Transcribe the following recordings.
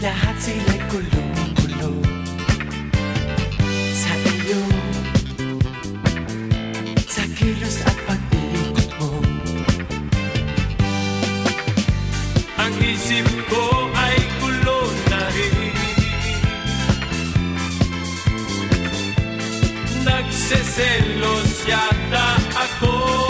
Lahat sila'y kulong-kulong Sa iyo Sa kilos at pag-ikot mo. Ang isip ko ay gulo na rin. Nagseselos yata ako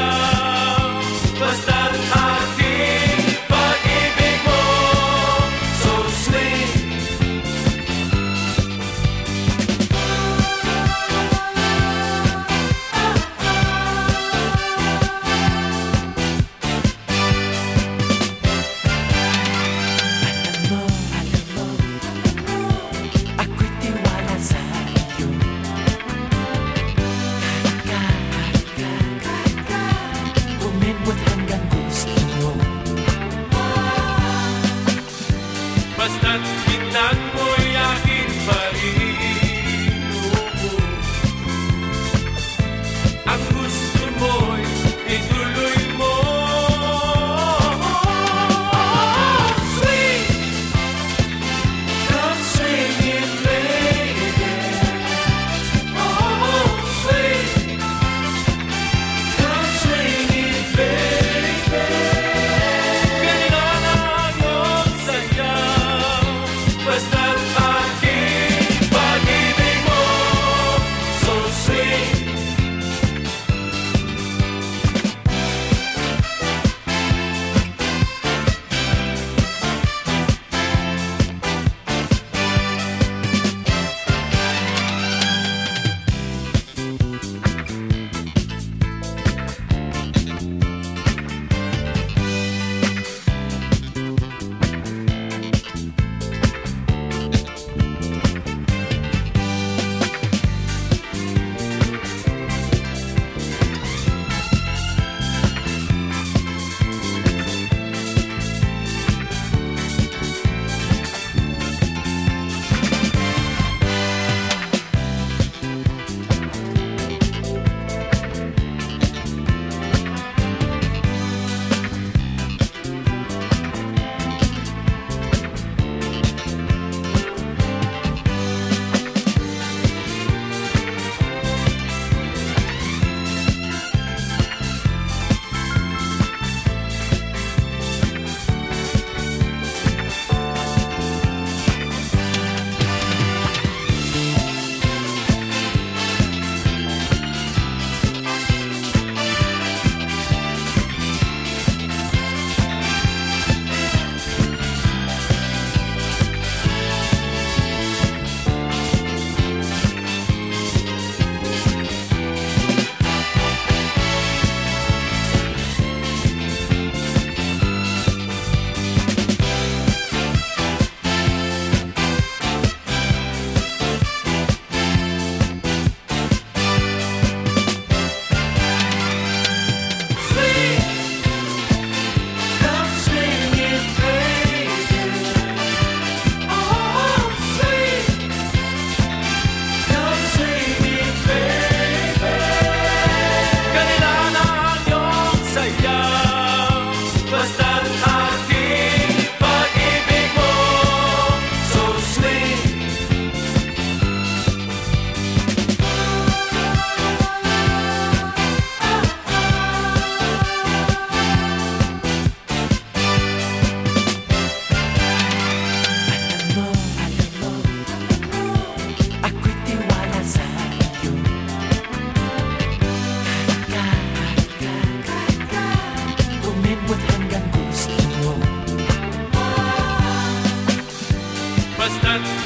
What's that?